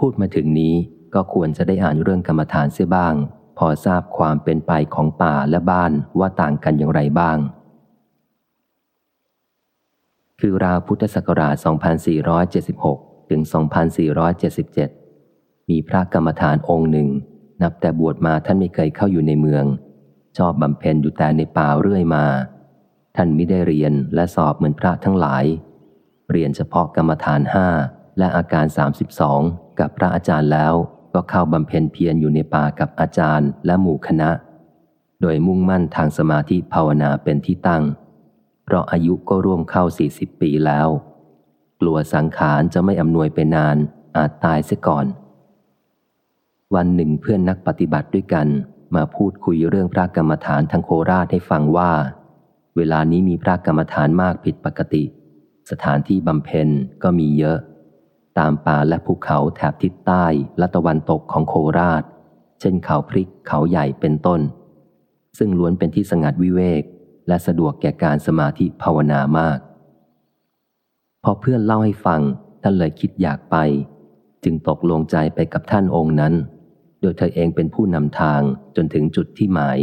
พูดมาถึงนี้ก็ควรจะได้อ่านเรื่องกรรมฐานเสียบ้าง พอทราบความเป็นไปของป่าและบ้านว่าต่างกันอย่างไรบ้าง คือราวพุทธศักราช 2476 ถึง 2477 มีพระกรรมฐานองค์หนึ่ง นับแต่บวชมาท่านไม่เคยเข้าอยู่ในเมือง ชอบบำเพ็ญอยู่แต่ในป่าเรื่อยมา ท่านไม่ได้เรียนและสอบเหมือนพระทั้งหลาย เรียนเฉพาะกรรมฐานห้า และอาการ 32 กับพระอาจารย์แล้ว ก็เข้าบำเพ็ญเพียรอยู่ในป่ากับอาจารย์และหมู่คณะ โดยมุ่งมั่นทางสมาธิภาวนาเป็นที่ตั้ง เพราะอายุก็ร่วมเข้า 40 ปีแล้ว กลัวสังขารจะไม่อำนวยไปนานอาจตายเสียก่อน วันหนึ่งเพื่อนนักปฏิบัติด้วยกันมาพูดคุยเรื่องพระกรรมฐานทางโคราชให้ฟังว่า เวลานี้มีพระกรรมฐานมากผิดปกติ สถานที่บำเพ็ญก็มีเยอะ ตามป่าและภูเขาแถบทิศใต้และตะวันตกของโคราช เช่นเขาพริกเขาใหญ่เป็นต้น ซึ่งล้วนเป็นที่สงัดวิเวก และสะดวกแก่การสมาธิภาวนามาก พอเพื่อนเล่าให้ฟังท่านเลยคิดอยากไป จึงตกลงใจไปกับท่านองค์นั้น โดยเธอเองเป็นผู้นำทางจนถึงจุดที่หมาย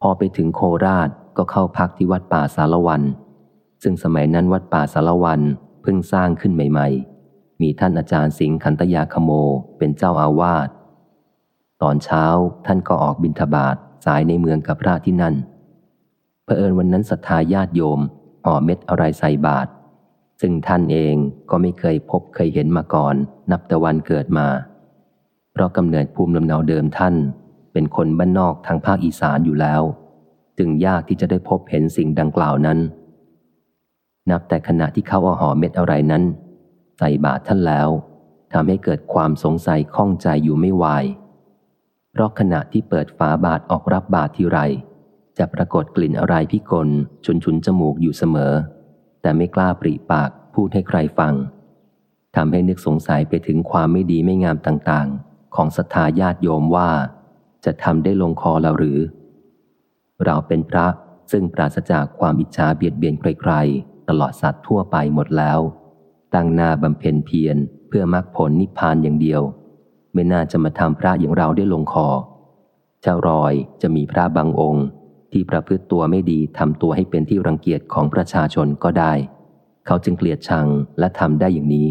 พอไปถึงโคราชก็เข้าพักที่วัดป่าสารวัน ซึ่งสมัยนั้นวัดป่าสารวัน พิ่งสร้างขึ้นใหม่ ๆ มีท่านอาจารย์สิงห์ขันตยาคโมเป็นเจ้าอาวาส ตอนเช้าท่านก็ออกบิณฑบาตสายในเมืองกับพระที่นั่นเผอิญวันนั้นศรัทธาญาติโยมห่อเม็ดอะไรใส่บาตรซึ่งท่านเองก็ไม่เคยพบเคยเห็นมาก่อน นับแต่วันเกิดมา เพราะกำเนิดภูมิลำเนาเดิมท่าน เป็นคนบ้านนอกทางภาคอีสานอยู่แล้ว จึงยากที่จะได้พบเห็นสิ่งดังกล่าวนั้น นับแต่ขณะที่เขาเอาห่อเม็ดอะไรนั้น ใส่บาตรท่านแล้วทำให้เกิดความสงสัยข้องใจอยู่ไม่ไหวเพราะขณะที่เปิดฝาบาตรออกรับบาตรทีไร จะปรากฏกลิ่นอะไรพิกลชุนชุนจมูกอยู่เสมอ แต่ไม่กล้าปริปากพูดให้ใครฟังทำให้นึกสงสัยไปถึงความไม่ดีไม่งามต่างๆ ของศรัทธาญาติโยมว่า จะทำได้ลงคอเราหรือ เราเป็นพระซึ่งปราศจากความอิจฉาเบียดเบียนใครๆ ตลอดสัตว์ทั่วไปหมดแล้ว ตั้งหน้าบำเพ็ญเพียรเพื่อมรรคผลนิพพานอย่างเดียว ไม่น่าจะมาทำพระอย่างเราได้ลงคอเจ้ารอยจะมีพระบางองค์ ที่ประพฤติตัวไม่ดีทำตัวให้เป็นที่รังเกียจของประชาชนก็ได้ เขาจึงเกลียดชังและทำได้อย่างนี้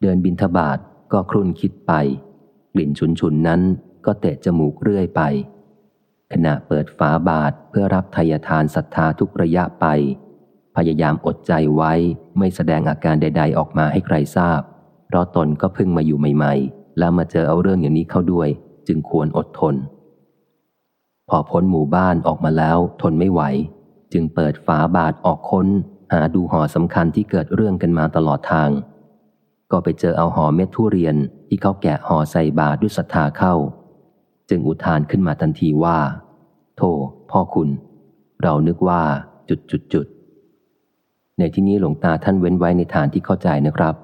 เดินบินทบาทก็ครุ่นคิดไป กลิ่นฉุนฉุนนั้นก็เตะจมูกเรื่อยไปขณะเปิดฝาบาทเพื่อรับทายทานศรัทธาทุกระยะไป พยายามอดใจไว้ไม่แสดงอาการใด ๆ ออกมาให้ใครทราบ เพราะตนก็เพิ่งมาอยู่ใหม่ ๆ แล้วมาเจอเอาเรื่องอย่างนี้เข้าด้วย จึงควรอดทน พอพ้นหมู่บ้านออกมาแล้ว ทนไม่ไหว จึงเปิดฝาบาทออกค้น หาดูห่อสำคัญที่เกิดเรื่องกันมาตลอดทาง ก็ไปเจอเอาห่อเม็ดทุเรียนที่เขาแกะห่อใส่บาทด้วยศรัทธาเข้า จึงอุทานขึ้นมาทันทีว่า โธ่พ่อคุณ เรานึกว่าจุดจุดจุด ในที่นี้หลวงตาท่านเว้นไว้ในฐานที่เข้าใจนะครับ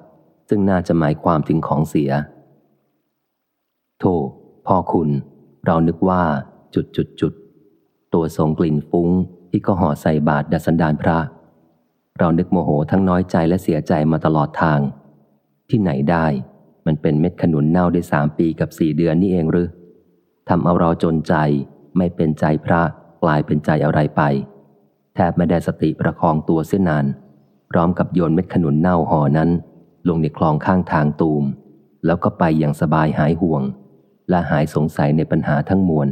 ซึ่งน่าจะหมายความถึงของเสีย โทพ่อคุณ เรานึกว่า จุดจุดจุดตัวทรงกลิ่นฟุ้งที่ก็ห่อใส่บาทดัสันดานพระ เรานึกโมโหทั้งน้อยใจและเสียใจมาตลอดทาง ที่ไหนได้ มันเป็นเม็ดขนุนเน่าได้สามปีกับสี่เดือนนี่เองหรือทำเอาเราจนใจ ไม่เป็นใจพระกลายเป็นใจอะไรไป แทบไม่ได้สติประคองตัวเส้นนาน พร้อมกับโยนเม็ดขนุนเน่าห่อนั้น ลงในคลองข้างทางตูม แล้วก็ไปอย่างสบายหายห่วง และหายสงสัยในปัญหาทั้งมวล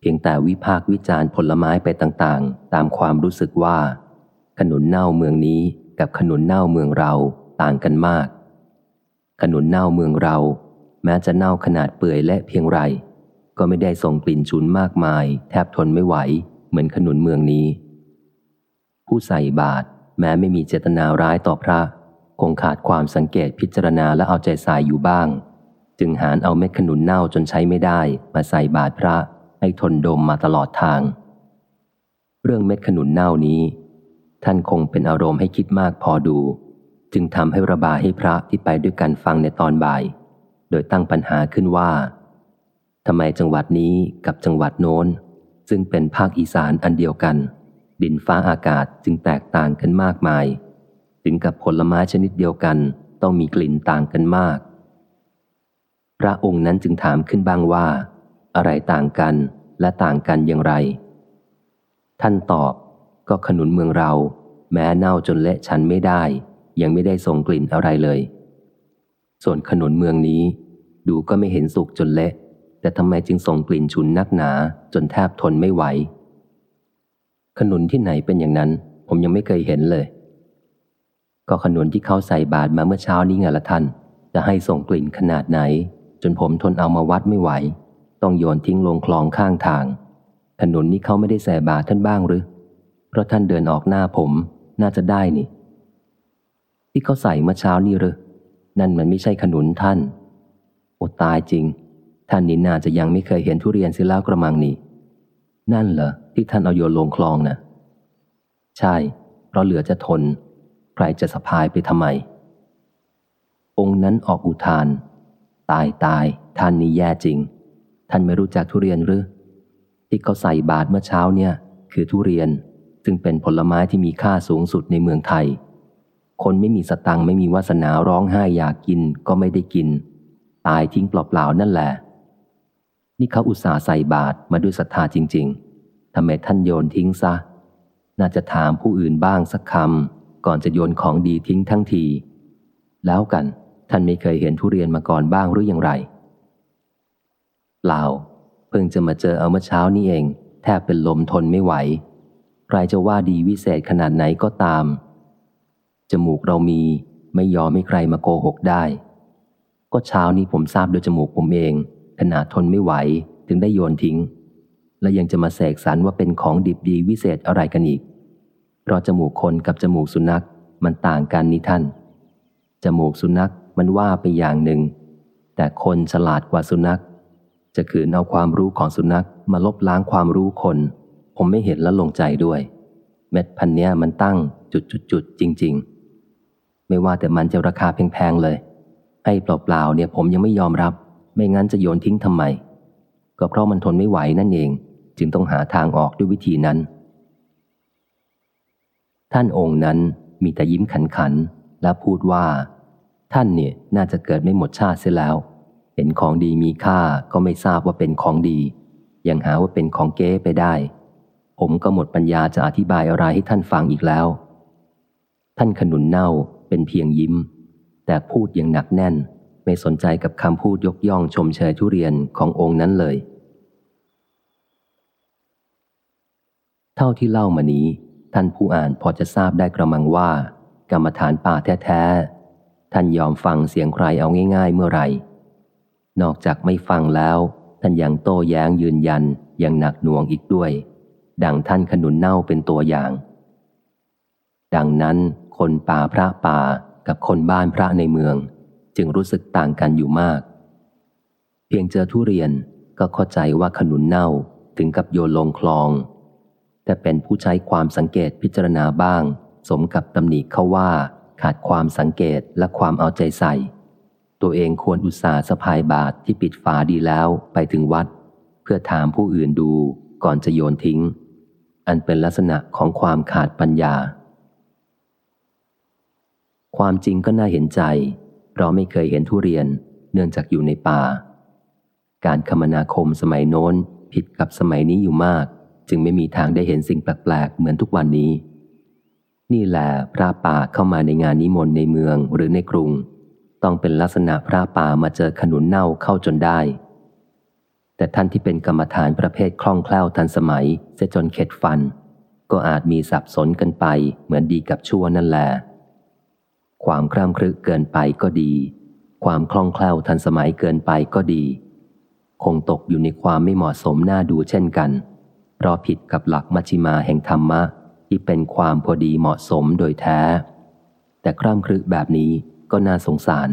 เพียงแต่วิพากวิจารณ์ผลไม้ไปต่างๆ ตามความรู้สึกว่า ขนุนเน่าเมืองนี้กับขนุนเน่าเมืองเราต่างกันมาก ขนุนเน่าเมืองเรา แม้จะเน่าขนาดเปื่อยและเพียงไร ก็ไม่ได้ส่งกลิ่นชุนมากมาย แทบทนไม่ไหว เหมือนขนุนเมืองนี้ ผู้ใส่บาตร แม้ไม่มีเจตนาร้ายต่อพระ คงขาดความสังเกตพิจารณาและเอาใจใส่อยู่บ้าง จึงหารเอาเม็ดขนุนเน่าจนใช้ไม่ได้มาใส่บาตรพระให้ทนดมมาตลอดทาง เรื่องเม็ดขนุนเน่านี้ ท่านคงเป็นอารมณ์ให้คิดมากพอดู จึงทำให้ระบายให้พระที่ไปด้วยกันฟังในตอนบ่าย โดยตั้งปัญหาขึ้นว่าทำไมจังหวัดนี้กับจังหวัดโน้น ซึ่งเป็นภาคอีสานอันเดียวกัน ดินฟ้าอากาศจึงแตกต่างกันมากมาย ถึงกับผลไม้ชนิดเดียวกันต้องมีกลิ่นต่างกันมาก พระองค์นั้นจึงถามขึ้นบ้างว่า อะไรต่างกันและต่างกันอย่างไร ท่านตอบก็ขนุนเมืองเรา แม้เน่าจนเละฉันไม่ได้ ยังไม่ได้ส่งกลิ่นอะไรเลย ส่วนขนุนเมืองนี้ ดูก็ไม่เห็นสุกจนเละ แต่ทำไมจึงส่งกลิ่นฉุนนักหนาจนแทบทนไม่ไหว ขนุนที่ไหนเป็นอย่างนั้น ผมยังไม่เคยเห็นเลย ก็ขนุนที่เขาใส่บาตรมาเมื่อเช้านี้ไงละท่าน จะให้ส่งกลิ่นขนาดไหน จนผมทนเอามาวัดไม่ไหว ต้องโยนทิ้งลงคลองข้างทาง ขนุนนี้เขาไม่ได้ใส่บาตรท่านบ้างหรือ เพราะท่านเดินออกหน้าผมน่าจะได้นี่ ที่เขาใส่เมื่อเช้านี่หรือนั่นมันไม่ใช่ขนุนท่านโอตายจริง ท่านนี่น่าจะยังไม่เคยเห็นทุเรียนสิแล้วกระมังนี่ นั่นเหรอที่ท่านเอาโยนลงคลองนะ่ะ ใช่ เพราะเหลือจะทน ใครจะสะพายไปทำไม องค์นั้นออกอุทาน ตายตายท่านนี่แย่จริง ท่านไม่รู้จักทุเรียนหรือ ที่เขาใส่บาทเมื่อเช้าเนี่ย คือทุเรียน ซึ่งเป็นผลไม้ที่มีค่าสูงสุดในเมืองไทย คนไม่มีสตังค์ไม่มีวาสนาร้องไห้อยากกินก็ไม่ได้กิน ตายทิ้งเปล่าๆนั่นแหละ นี่เขาอุตส่าห์ใส่บาทมาด้วยศรัทธาจริง ๆทำไมท่านโยนทิ้งซะ น่าจะถามผู้อื่นบ้างสักคำก่อนจะโยนของดีทิ้งทั้งที แล้วกัน ท่านไม่เคยเห็นทุเรียนมาก่อนบ้างหรืออย่างไรเปล่า เพิ่งจะมาเจอเอาเมื่อเช้านี้เอง แทบเป็นลมทนไม่ไหว ใครจะว่าดีวิเศษขนาดไหนก็ตาม จมูกเรามีไม่ยอมให้ใครมาโกหกได้ ก็เช้านี้ผมทราบโดยจมูกผมเอง ขนาดทนไม่ไหวถึงได้โยนทิ้ง และยังจะมาแสกสรรว่าเป็นของดิบดีวิเศษอะไรกันอีก เพราะจมูกคนกับจมูกสุนัขมันต่างกันนี่ท่าน จมูกสุนัขมันว่าไปอย่างหนึ่ง แต่คนฉลาดกว่าสุนัข จะขืนเอาความรู้ของสุนัขมาลบล้างความรู้คน ผมไม่เห็นและลงใจด้วย เม็ดพันเนี้ยมันตั้งจุดๆจริง ๆ ไม่ว่าแต่มันจะราคาแพงๆเลย ให้เปล่าๆเนี่ยผมยังไม่ยอมรับ ไม่งั้นจะโยนทิ้งทำไม ก็เพราะมันทนไม่ไหวนั่นเอง จึงต้องหาทางออกด้วยวิธีนั้น ท่านองค์นั้นมีแต่ยิ้มขันขันและพูดว่า ท่านเนี่ยน่าจะเกิดไม่หมดชาติเสียแล้ว เห็นของดีมีค่าก็ไม่ทราบว่าเป็นของดี ยังหาว่าเป็นของเก๊ไปได้ ผมก็หมดปัญญาจะอธิบายอะไรให้ท่านฟังอีกแล้ว ท่านขนุนเน่าเป็นเพียงยิ้ม แต่พูดอย่างหนักแน่น ไม่สนใจกับคำพูดยกย่องชมเชยทุเรียนขององค์นั้นเลย เท่าที่เล่ามานี้ ท่านผู้อ่านพอจะทราบได้กระมังว่า กรรมฐานป่าแท้ๆ ท่านยอมฟังเสียงใครเอาง่าย ๆ เมื่อไหร่ นอกจากไม่ฟังแล้ว ท่านยังโต้แย้งยืนยันอย่างหนักหน่วงอีกด้วย ดังท่านขนุนเน่าเป็นตัวอย่าง ดังนั้นคนป่าพระป่ากับคนบ้านพระในเมือง จึงรู้สึกต่างกันอยู่มาก เพียงเจอทุเรียนก็เข้าใจว่าขนุนเน่าถึงกับโยนลงคลอง แต่เป็นผู้ใช้ความสังเกตพิจารณาบ้าง สมกับตำหนิเขาว่า ขาดความสังเกตและความเอาใจใส่ ตัวเองควรอุตส่าห์สะพายบาทที่ปิดฝาดีแล้วไปถึงวัด เพื่อถามผู้อื่นดูก่อนจะโยนทิ้ง อันเป็นลักษณะของความขาดปัญญา ความจริงก็น่าเห็นใจ เพราะไม่เคยเห็นทุเรียนเนื่องจากอยู่ในป่า การคมนาคมสมัยโน้นผิดกับสมัยนี้อยู่มาก จึงไม่มีทางได้เห็นสิ่งแปลกๆ เหมือนทุกวันนี้ นี่แหละพระป่าเข้ามาในงานนิมนต์ในเมืองหรือในกรุง ต้องเป็นลักษณะพระป่ามาเจอขนุนเน่าเข้าจนได้ แต่ท่านที่เป็นกรรมฐานประเภทคล่องแคล่วทันสมัยเสียจนเข็ดฟัน ก็อาจมีสับสนกันไปเหมือนดีกับชั่วนั่นแหละ ความคร่ำครึกเกินไปก็ดี ความคล่องแคล่วทันสมัยเกินไปก็ดี คงตกอยู่ในความไม่เหมาะสมน่าดูเช่นกัน เพราะผิดกับหลักมัชฌิมาแห่งธรรมะ ที่เป็นความพอดีเหมาะสมโดยแท้ แต่คร่ำครึกแบบนี้ก็น่าสงสาร